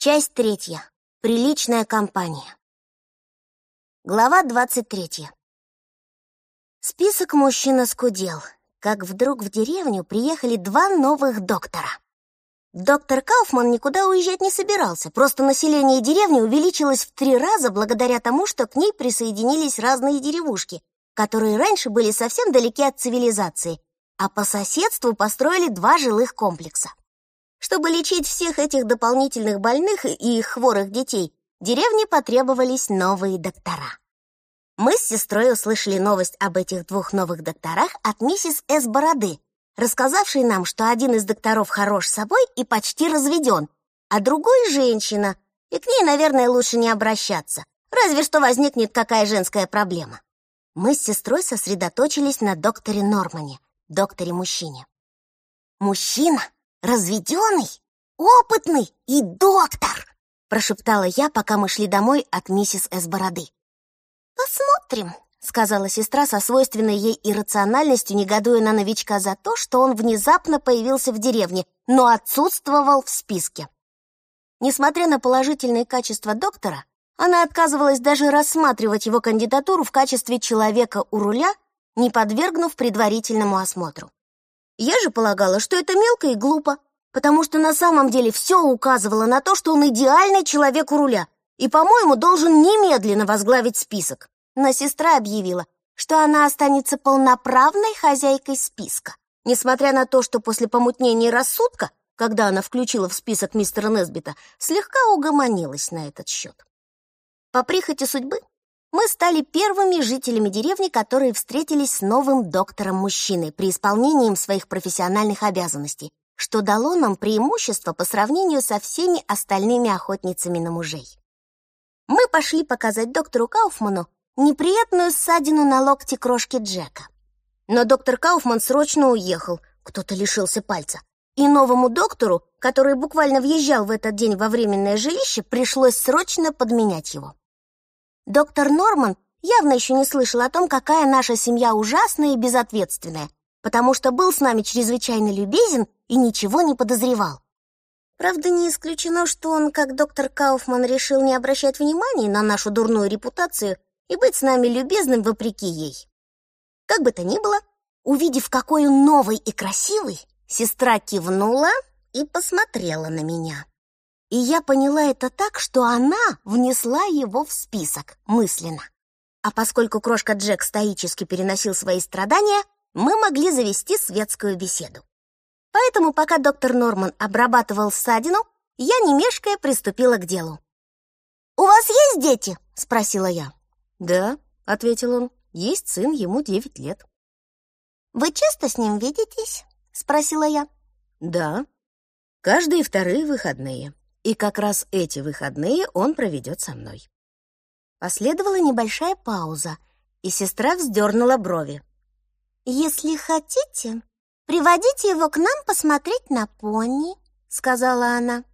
Часть третья. Приличная компания. Глава двадцать третья. Список мужчин оскудел, как вдруг в деревню приехали два новых доктора. Доктор Кауфман никуда уезжать не собирался, просто население деревни увеличилось в три раза благодаря тому, что к ней присоединились разные деревушки, которые раньше были совсем далеки от цивилизации, а по соседству построили два жилых комплекса. Чтобы лечить всех этих дополнительных больных и их хворых детей, деревне потребовались новые доктора. Мы с сестрой услышали новость об этих двух новых докторах от миссис С. Бороды, рассказавшей нам, что один из докторов хорош собой и почти разведен, а другой — женщина, и к ней, наверное, лучше не обращаться, разве что возникнет какая женская проблема. Мы с сестрой сосредоточились на докторе Нормане, докторе-мужчине. Мужчина разведенный, опытный и доктор!» прошептала я, пока мы шли домой от миссис С. Бороды. «Посмотрим», — сказала сестра со свойственной ей иррациональностью, негодуя на новичка за то, что он внезапно появился в деревне, но отсутствовал в списке. Несмотря на положительные качества доктора, она отказывалась даже рассматривать его кандидатуру в качестве человека у руля, не подвергнув предварительному осмотру. Я же полагала, что это мелко и глупо, потому что на самом деле все указывало на то, что он идеальный человек у руля и, по-моему, должен немедленно возглавить список. Но сестра объявила, что она останется полноправной хозяйкой списка, несмотря на то, что после помутнения рассудка, когда она включила в список мистера Несбита, слегка угомонилась на этот счет. По прихоти судьбы мы стали первыми жителями деревни, которые встретились с новым доктором-мужчиной при исполнении им своих профессиональных обязанностей, что дало нам преимущество по сравнению со всеми остальными охотницами на мужей. Мы пошли показать доктору Кауфману неприятную ссадину на локте крошки Джека. Но доктор Кауфман срочно уехал, кто-то лишился пальца. И новому доктору, который буквально въезжал в этот день во временное жилище, пришлось срочно подменять его. Доктор Норман явно еще не слышал о том, какая наша семья ужасная и безответственная, потому что был с нами чрезвычайно любезен и ничего не подозревал. Правда, не исключено, что он, как доктор Кауфман, решил не обращать внимания на нашу дурную репутацию и быть с нами любезным вопреки ей. Как бы то ни было, увидев, какой он новый и красивый, сестра кивнула и посмотрела на меня. И я поняла это так, что она внесла его в список мысленно. А поскольку крошка Джек стоически переносил свои страдания, мы могли завести светскую беседу. Поэтому, пока доктор Норман обрабатывал ссадину, я, не мешкая, приступила к делу. «У вас есть дети?» — спросила я. «Да», — ответил он, — «есть сын, ему девять лет». «Вы часто с ним видитесь?» — спросила я. «Да, каждые вторые выходные», и как раз эти выходные он проведет со мной. Последовала небольшая пауза, и сестра вздернула брови. «Если хотите, приводите его к нам посмотреть на пони», — сказала она.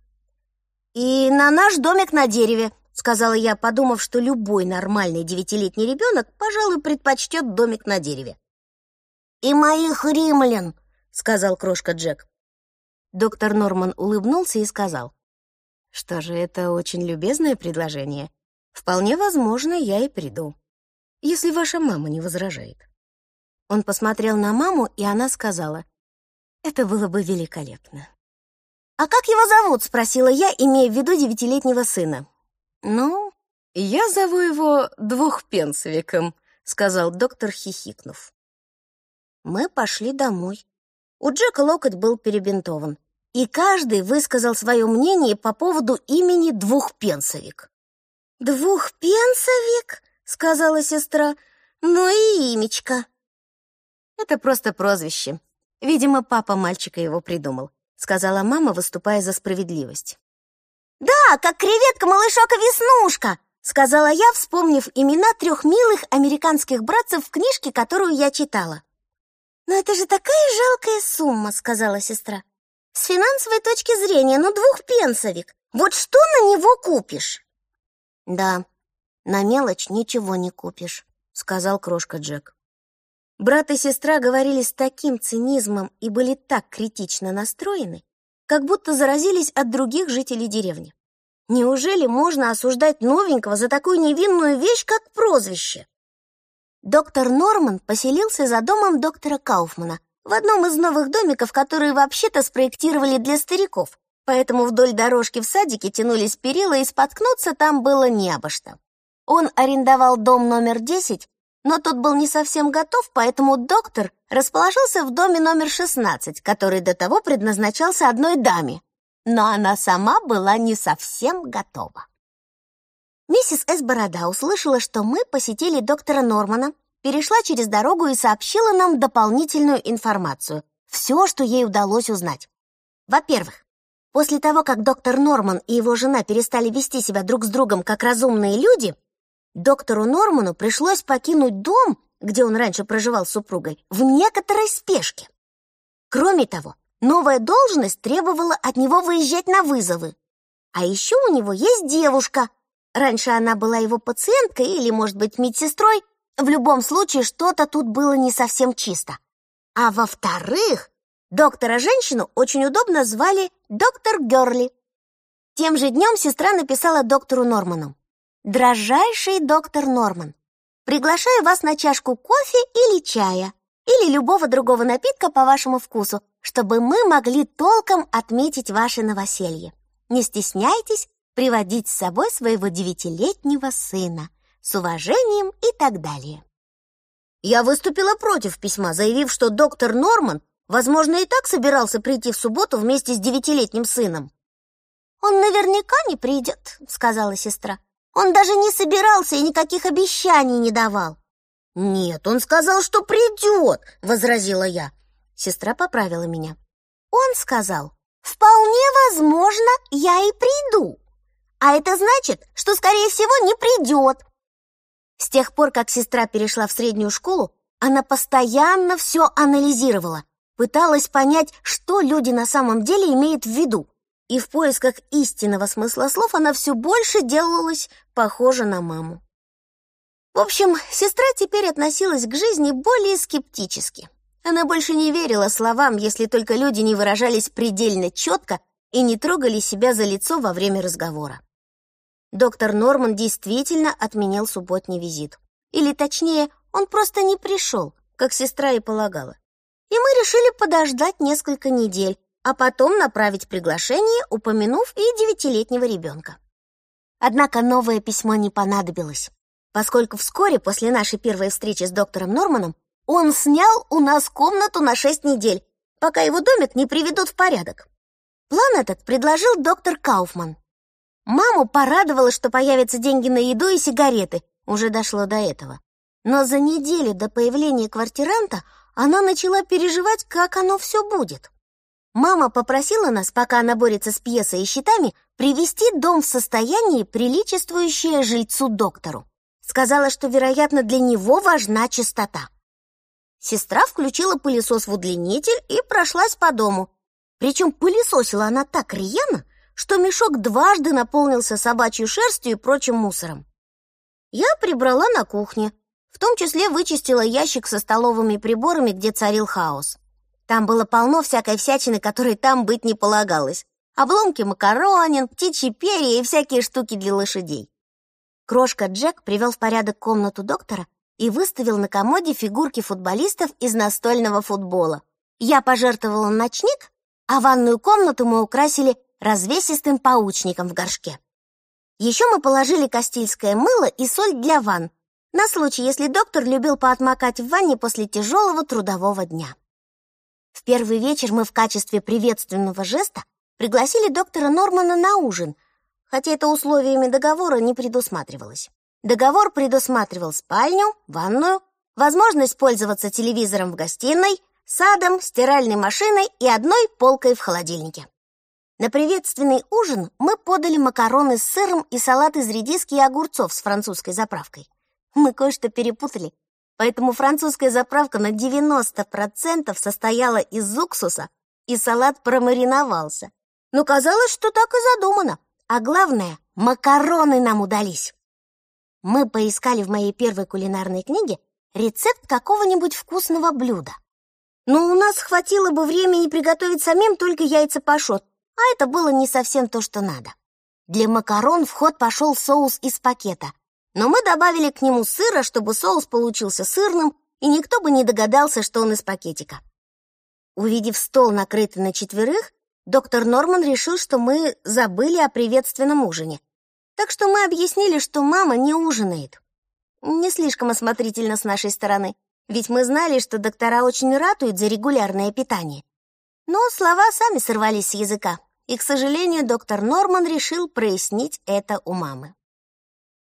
«И на наш домик на дереве», — сказала я, подумав, что любой нормальный девятилетний ребенок, пожалуй, предпочтет домик на дереве. «И моих римлян», — сказал крошка Джек. Доктор Норман улыбнулся и сказал. Что же, это очень любезное предложение. Вполне возможно, я и приду, если ваша мама не возражает. Он посмотрел на маму, и она сказала, «Это было бы великолепно». «А как его зовут?» — спросила я, имея в виду девятилетнего сына. «Ну, я зову его двухпенсовиком», — сказал доктор, хихикнув. Мы пошли домой. У Джека локоть был перебинтован и каждый высказал свое мнение по поводу имени Двухпенсовик. «Двухпенсовик?» — сказала сестра. «Ну и имечко». «Это просто прозвище. Видимо, папа мальчика его придумал», — сказала мама, выступая за справедливость. «Да, как креветка-малышок и веснушка!» — сказала я, вспомнив имена трех милых американских братцев в книжке, которую я читала. «Но это же такая жалкая сумма», — сказала сестра. С финансовой точки зрения, ну двухпенсовик. Вот что на него купишь? Да, на мелочь ничего не купишь, сказал крошка Джек. Брат и сестра говорили с таким цинизмом и были так критично настроены, как будто заразились от других жителей деревни. Неужели можно осуждать новенького за такую невинную вещь, как прозвище? Доктор Норман поселился за домом доктора Кауфмана в одном из новых домиков, которые вообще-то спроектировали для стариков, поэтому вдоль дорожки в садике тянулись перила, и споткнуться там было не обо что. Он арендовал дом номер 10, но тот был не совсем готов, поэтому доктор расположился в доме номер 16, который до того предназначался одной даме, но она сама была не совсем готова. Миссис С. Борода услышала, что мы посетили доктора Нормана, перешла через дорогу и сообщила нам дополнительную информацию, все, что ей удалось узнать. Во-первых, после того, как доктор Норман и его жена перестали вести себя друг с другом как разумные люди, доктору Норману пришлось покинуть дом, где он раньше проживал с супругой, в некоторой спешке. Кроме того, Новая должность требовала от него выезжать на вызовы. А еще у него есть девушка. Раньше она была его пациенткой или, может быть, медсестрой. В любом случае, что-то тут было не совсем чисто. А во-вторых, доктора-женщину очень удобно звали доктор Герли. Тем же днем сестра написала доктору Норману. «Дрожайший доктор Норман, приглашаю вас на чашку кофе или чая, или любого другого напитка по вашему вкусу, чтобы мы могли толком отметить ваше новоселье. Не стесняйтесь приводить с собой своего девятилетнего сына. С уважением и так далее. Я выступила против письма, заявив, что доктор Норман, возможно, и так собирался прийти в субботу вместе с девятилетним сыном. «Он наверняка не придет», — сказала сестра. «Он даже не собирался и никаких обещаний не давал». «Нет, он сказал, что придет», — возразила я. Сестра поправила меня. Он сказал, «Вполне возможно, я и приду. А это значит, что, скорее всего, не придет». С тех пор, как сестра перешла в среднюю школу, она постоянно все анализировала, пыталась понять, что люди на самом деле имеют в виду. И в поисках истинного смысла слов она все больше делалась похожа на маму. В общем, сестра теперь относилась к жизни более скептически. Она больше не верила словам, если только люди не выражались предельно четко и не трогали себя за лицо во время разговора. Доктор Норман действительно отменил субботний визит. Или точнее, он просто не пришел, как сестра и полагала. И мы решили подождать несколько недель, а потом направить приглашение, упомянув и девятилетнего ребенка. Однако новое письмо не понадобилось, поскольку вскоре после нашей первой встречи с доктором Норманом он снял у нас комнату на шесть недель, пока его домик не приведут в порядок. План этот предложил доктор Кауфман. Маму порадовало, что появятся деньги на еду и сигареты. Уже дошло до этого. Но за неделю до появления квартиранта она начала переживать, как оно все будет. Мама попросила нас, пока она борется с пьесой и счетами, привести дом в состояние, приличествующее жильцу-доктору. Сказала, что, вероятно, для него важна чистота. Сестра включила пылесос в удлинитель и прошлась по дому. Причем пылесосила она так рьяно, что мешок дважды наполнился собачьей шерстью и прочим мусором. Я прибрала на кухне, в том числе вычистила ящик со столовыми приборами, где царил хаос. Там было полно всякой всячины, которой там быть не полагалось. Обломки макаронин, птичьи перья и всякие штуки для лошадей. Крошка Джек привел в порядок комнату доктора и выставил на комоде фигурки футболистов из настольного футбола. Я пожертвовала ночник, а ванную комнату мы украсили развесистым паучником в горшке. Еще мы положили кастильское мыло и соль для ванн, на случай, если доктор любил поотмокать в ванне после тяжелого трудового дня. В первый вечер мы в качестве приветственного жеста пригласили доктора Нормана на ужин, хотя это условиями договора не предусматривалось. Договор предусматривал спальню, ванную, возможность пользоваться телевизором в гостиной, садом, стиральной машиной и одной полкой в холодильнике. На приветственный ужин мы подали макароны с сыром и салат из редиски и огурцов с французской заправкой. Мы кое-что перепутали, поэтому французская заправка на 90% состояла из уксуса, и салат промариновался. Но казалось, что так и задумано. А главное, макароны нам удались. Мы поискали в моей первой кулинарной книге рецепт какого-нибудь вкусного блюда. Но у нас хватило бы времени приготовить самим только яйца пашот, а это было не совсем то, что надо. Для макарон в ход пошел соус из пакета, но мы добавили к нему сыра, чтобы соус получился сырным, и никто бы не догадался, что он из пакетика. Увидев стол, накрытый на четверых, доктор Норман решил, что мы забыли о приветственном ужине. Так что мы объяснили, что мама не ужинает. Не слишком осмотрительно с нашей стороны, ведь мы знали, что доктора очень ратуют за регулярное питание. Но слова сами сорвались с языка, и, к сожалению, доктор Норман решил прояснить это у мамы.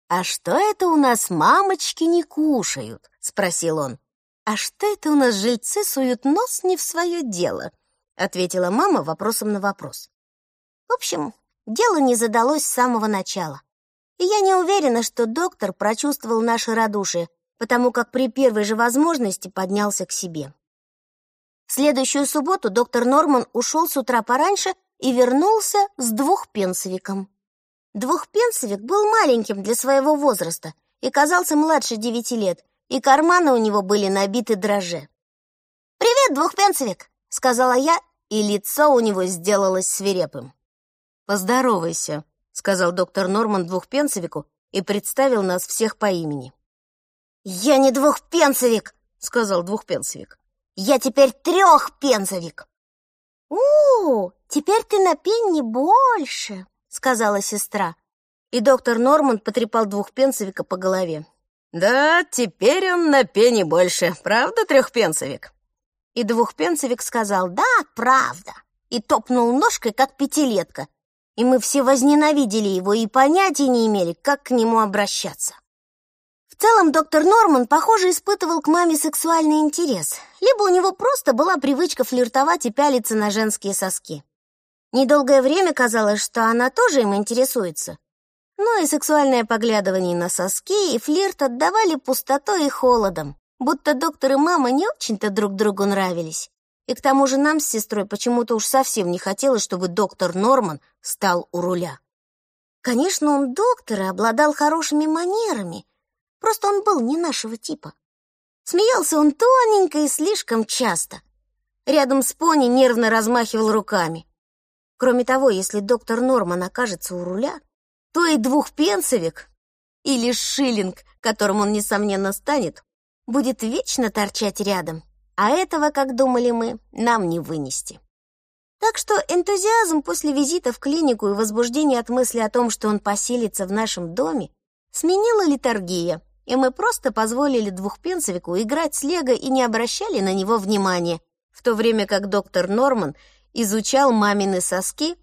«А что это у нас мамочки не кушают?» — спросил он. «А что это у нас жильцы суют нос не в свое дело?» — ответила мама вопросом на вопрос. В общем, дело не задалось с самого начала. И я не уверена, что доктор прочувствовал наше радушие, потому как при первой же возможности поднялся к себе. В следующую субботу доктор Норман ушел с утра пораньше и вернулся с двухпенсовиком. Двухпенсовик был маленьким для своего возраста и казался младше девяти лет, и карманы у него были набиты дрожже. «Привет, двухпенсовик!» — сказала я, и лицо у него сделалось свирепым. «Поздоровайся», — сказал доктор Норман двухпенсовику и представил нас всех по имени. «Я не двухпенсовик», — сказал двухпенсовик. «Я теперь трехпенсовик». «У, теперь ты на пенни больше», — сказала сестра. И доктор Норман потрепал двухпенсовика по голове. «Да, теперь он на пенни больше, правда, трехпенсовик?» И двухпенсовик сказал «Да, правда», и топнул ножкой, как пятилетка. И мы все возненавидели его и понятия не имели, как к нему обращаться. Целом, доктор Норман, похоже, испытывал к маме сексуальный интерес, либо у него просто была привычка флиртовать и пялиться на женские соски. Недолгое время казалось, что она тоже им интересуется, но и сексуальное поглядывание на соски, и флирт отдавали пустотой и холодом, будто доктор и мама не очень-то друг другу нравились. И к тому же нам с сестрой почему-то уж совсем не хотелось, чтобы доктор Норман стал у руля. Конечно, он доктор и обладал хорошими манерами, просто он был не нашего типа. Смеялся он тоненько и слишком часто. Рядом с пони нервно размахивал руками. Кроме того, если доктор Норман окажется у руля, то и двухпенсовик или шиллинг, которым он, несомненно, станет, будет вечно торчать рядом, а этого, как думали мы, нам не вынести. Так что энтузиазм после визита в клинику и возбуждение от мысли о том, что он поселится в нашем доме, сменила литургия, и мы просто позволили двухпенсовику играть с лего и не обращали на него внимания, в то время как доктор Норман изучал мамины соски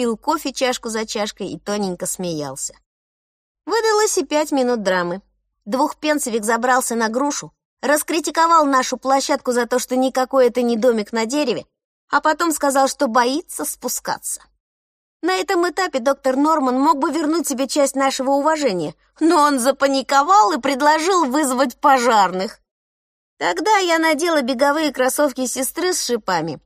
пил кофе чашку за чашкой и тоненько смеялся. Выдалось и пять минут драмы. Двухпенсовик забрался на грушу, раскритиковал нашу площадку за то, что никакой это не домик на дереве, а потом сказал, что боится спускаться. На этом этапе доктор Норман мог бы вернуть себе часть нашего уважения, но он запаниковал и предложил вызвать пожарных. Тогда я надела беговые кроссовки сестры с шипами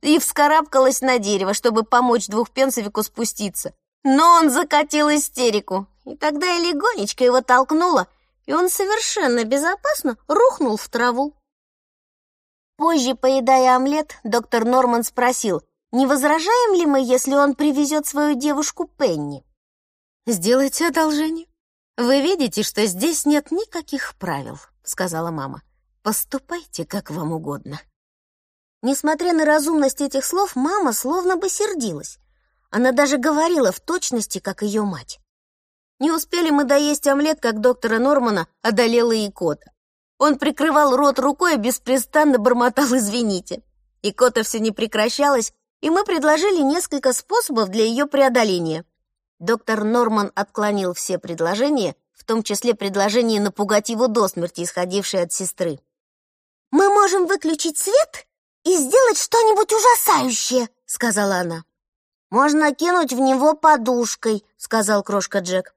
и вскарабкалась на дерево, чтобы помочь двухпенсовику спуститься. Но он закатил истерику, и тогда я легонечко его толкнула, и он совершенно безопасно рухнул в траву. Позже, поедая омлет, доктор Норман спросил, не возражаем ли мы, если он привезет свою девушку Пенни? «Сделайте одолжение. Вы видите, что здесь нет никаких правил», — сказала мама. «Поступайте, как вам угодно». Несмотря на разумность этих слов, мама словно бы сердилась. Она даже говорила в точности, как ее мать. Не успели мы доесть омлет, как доктора Нормана одолела икота. Он прикрывал рот рукой и беспрестанно бормотал «извините». Икота все не прекращалась, и мы предложили несколько способов для ее преодоления. Доктор Норман отклонил все предложения, в том числе предложение напугать его до смерти, исходившее от сестры. «Мы можем выключить свет и сделать что-нибудь ужасающее», — сказала она. «Можно кинуть в него подушкой», — сказал крошка Джек.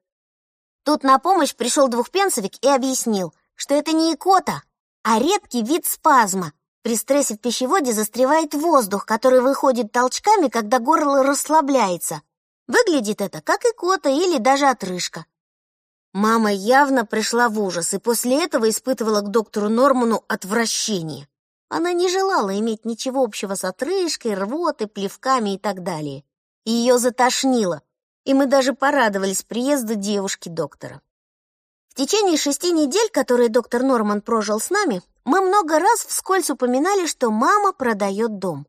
Тут на помощь пришел двухпенсовик и объяснил, что это не икота, а редкий вид спазма. При стрессе в пищеводе застревает воздух, который выходит толчками, когда горло расслабляется. Выглядит это как икота или даже отрыжка. Мама явно пришла в ужас и после этого испытывала к доктору Норману отвращение. Она не желала иметь ничего общего с отрыжкой, рвотой, плевками и так далее. Ее затошнило. и мы даже порадовались приезду девушки-доктора. В течение шести недель, которые доктор Норман прожил с нами, мы много раз вскользь упоминали, что мама продает дом.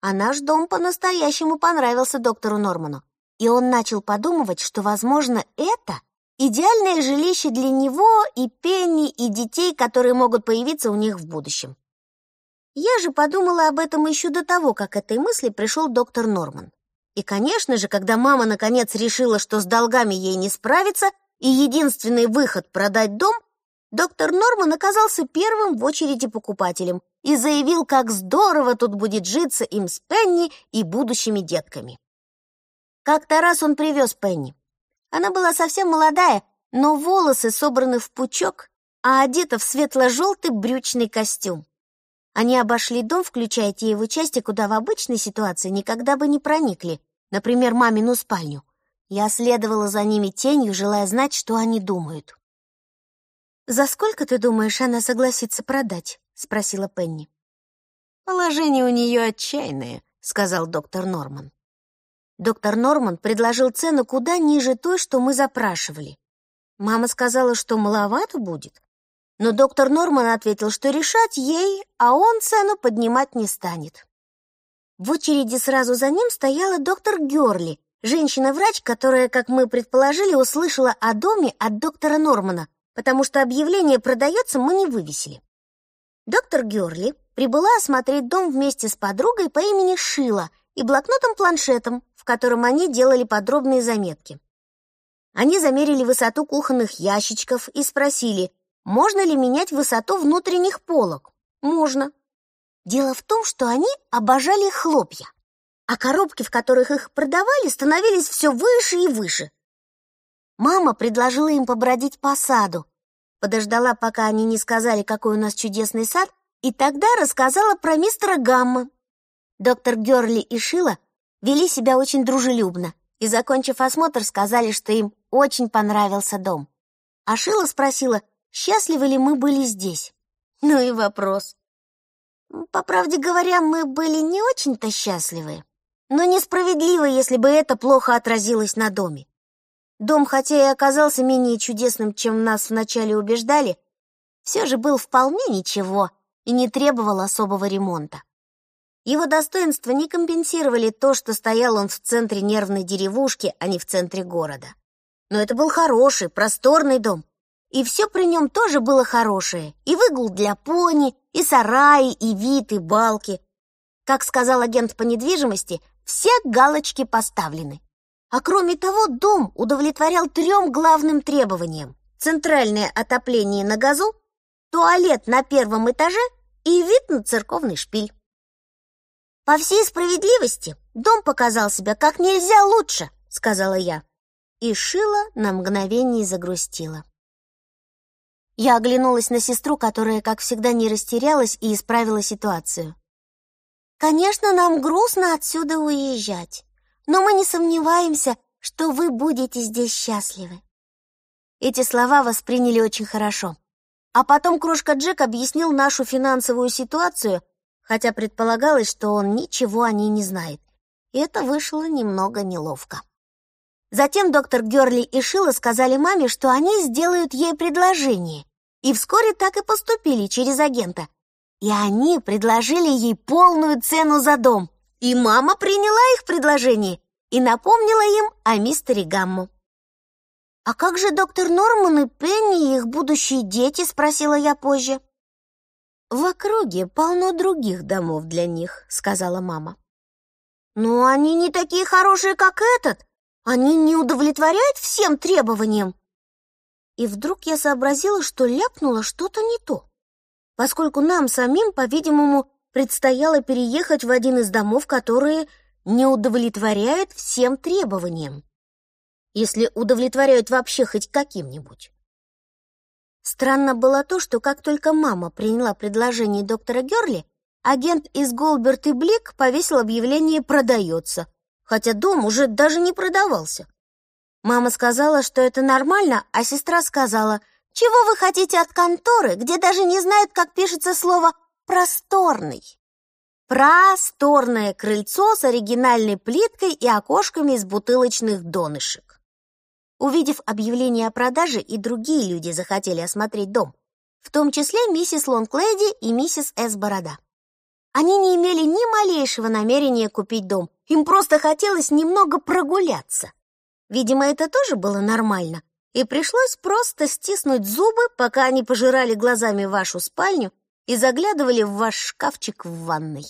А наш дом по-настоящему понравился доктору Норману, и он начал подумывать, что, возможно, это идеальное жилище для него и Пенни, и детей, которые могут появиться у них в будущем. Я же подумала об этом еще до того, как этой мысли пришел доктор Норман. И, конечно же, когда мама наконец решила, что с долгами ей не справиться, и единственный выход — продать дом, доктор Норман оказался первым в очереди покупателем и заявил, как здорово тут будет житься им с Пенни и будущими детками. Как-то раз он привез Пенни. Она была совсем молодая, но волосы собраны в пучок, а одета в светло-желтый брючный костюм. Они обошли дом, включая те его части, куда в обычной ситуации никогда бы не проникли, например, мамину спальню. Я следовала за ними тенью, желая знать, что они думают. «За сколько, ты думаешь, она согласится продать?» — спросила Пенни. «Положение у нее отчаянное», — сказал доктор Норман. Доктор Норман предложил цену куда ниже той, что мы запрашивали. Мама сказала, что маловато будет, но доктор Норман ответил, что решать ей, а он цену поднимать не станет. В очереди сразу за ним стояла доктор Гёрли, женщина-врач, которая, как мы предположили, услышала о доме от доктора Нормана, потому что объявление «продается» мы не вывесили. Доктор Гёрли прибыла осмотреть дом вместе с подругой по имени Шила и блокнотом-планшетом, в котором они делали подробные заметки. Они замерили высоту кухонных ящичков и спросили, можно ли менять высоту внутренних полок? Можно. Дело в том, что они обожали хлопья, а коробки, в которых их продавали, становились все выше и выше. Мама предложила им побродить по саду, подождала, пока они не сказали, какой у нас чудесный сад, и тогда рассказала про мистера Гамма. Доктор Герли и Шила вели себя очень дружелюбно и, закончив осмотр, сказали, что им очень понравился дом. А Шила спросила, счастливы ли мы были здесь. Ну и вопрос. По правде говоря, мы были не очень-то счастливы, но несправедливо, если бы это плохо отразилось на доме. Дом, хотя и оказался менее чудесным, чем нас вначале убеждали, все же был вполне ничего и не требовал особого ремонта. Его достоинства не компенсировали то, что стоял он в центре нервной деревушки, а не в центре города. Но это был хороший, просторный дом, и все при нем тоже было хорошее. И выгул для пони, и сараи, и вид, и балки. Как сказал агент по недвижимости, все галочки поставлены. А кроме того, дом удовлетворял трем главным требованиям. Центральное отопление на газу, туалет на первом этаже и вид на церковный шпиль. «По всей справедливости, дом показал себя как нельзя лучше», — сказала я. И Шила на мгновение загрустила. Я оглянулась на сестру, которая, как всегда, не растерялась и исправила ситуацию. «Конечно, нам грустно отсюда уезжать, но мы не сомневаемся, что вы будете здесь счастливы». Эти слова восприняли очень хорошо. А потом Крошка Джек объяснил нашу финансовую ситуацию, хотя предполагалось, что он ничего о ней не знает. И это вышло немного неловко. Затем доктор Герли и Шила сказали маме, что они сделают ей предложение. И вскоре так и поступили через агента. И они предложили ей полную цену за дом. И мама приняла их предложение и напомнила им о мистере Гамму. «А как же доктор Норман и Пенни и их будущие дети?» — спросила я позже. «В округе полно других домов для них», — сказала мама. «Но они не такие хорошие, как этот», они не удовлетворяют всем требованиям. И вдруг я сообразила, что ляпнула что-то не то, поскольку нам самим, по-видимому, предстояло переехать в один из домов, которые не удовлетворяют всем требованиям, если удовлетворяют вообще хоть каким-нибудь. Странно было то, что как только мама приняла предложение доктора Герли, агент из Голберт и Блик повесил объявление «продается», хотя дом уже даже не продавался. Мама сказала, что это нормально, а сестра сказала, «Чего вы хотите от конторы, где даже не знают, как пишется слово «просторный»?» Просторное крыльцо с оригинальной плиткой и окошками из бутылочных донышек. Увидев объявление о продаже, и другие люди захотели осмотреть дом, в том числе миссис Лонглэди и миссис С. Борода. Они не имели ни малейшего намерения купить дом, им просто хотелось немного прогуляться. Видимо, это тоже было нормально, и пришлось просто стиснуть зубы, пока они пожирали глазами вашу спальню и заглядывали в ваш шкафчик в ванной.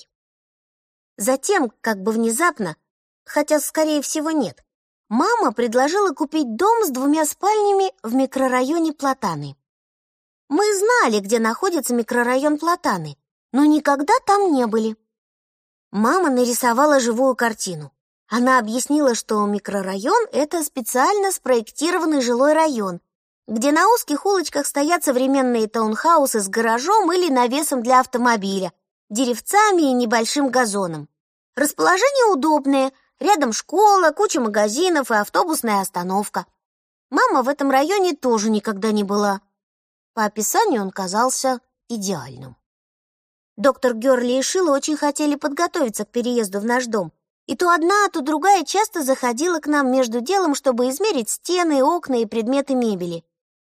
Затем, как бы внезапно, хотя, скорее всего, нет, мама предложила купить дом с двумя спальнями в микрорайоне Платаны. Мы знали, где находится микрорайон Платаны, но никогда там не были. Мама нарисовала живую картину. Она объяснила, что микрорайон — это специально спроектированный жилой район, где на узких улочках стоят современные таунхаусы с гаражом или навесом для автомобиля, деревцами и небольшим газоном. Расположение удобное, рядом школа, куча магазинов и автобусная остановка. Мама в этом районе тоже никогда не была. По описанию он казался идеальным. Доктор Герли и Шила очень хотели подготовиться к переезду в наш дом, и то одна, то другая часто заходила к нам между делом, чтобы измерить стены, окна и предметы мебели.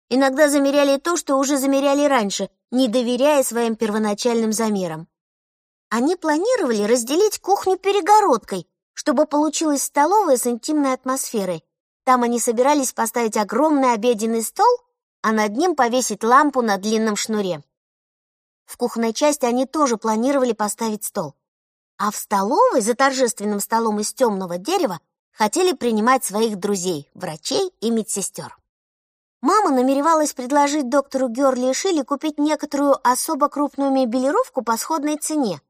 Иногда замеряли то, что уже замеряли раньше, не доверяя своим первоначальным замерам. Они планировали разделить кухню перегородкой, чтобы получилась столовая с интимной атмосферой. Там они собирались поставить огромный обеденный стол, а над ним повесить лампу на длинном шнуре. В кухонной части они тоже планировали поставить стол. А в столовой за торжественным столом из темного дерева хотели принимать своих друзей, врачей и медсестер. Мама намеревалась предложить доктору Герли и Шилли купить некоторую особо крупную мебелировку по сходной цене.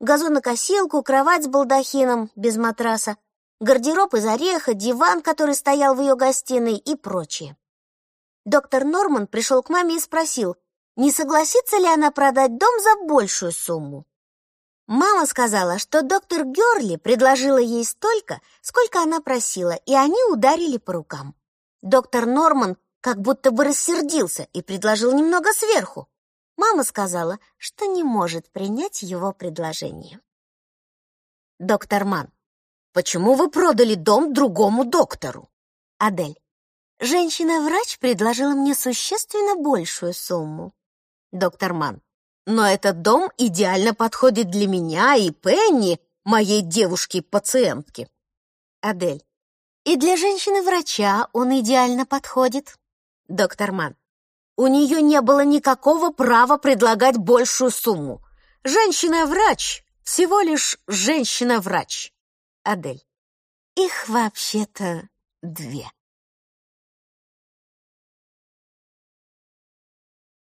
Газонокосилку, кровать с балдахином, без матраса, гардероб из ореха, диван, который стоял в ее гостиной и прочее. Доктор Норман пришел к маме и спросил, не согласится ли она продать дом за большую сумму. Мама сказала, что доктор Герли предложила ей столько, сколько она просила, и они ударили по рукам. Доктор Норман как будто бы рассердился и предложил немного сверху. Мама сказала, что не может принять его предложение. Доктор Ман, почему вы продали дом другому доктору? Адель, женщина-врач предложила мне существенно большую сумму. Доктор Ман, но этот дом идеально подходит для меня и Пенни, моей девушки-пациентки. Адель, и для женщины-врача он идеально подходит. Доктор Ман. У нее не было никакого права предлагать большую сумму. Женщина-врач, всего лишь женщина-врач. Адель. Их вообще-то две.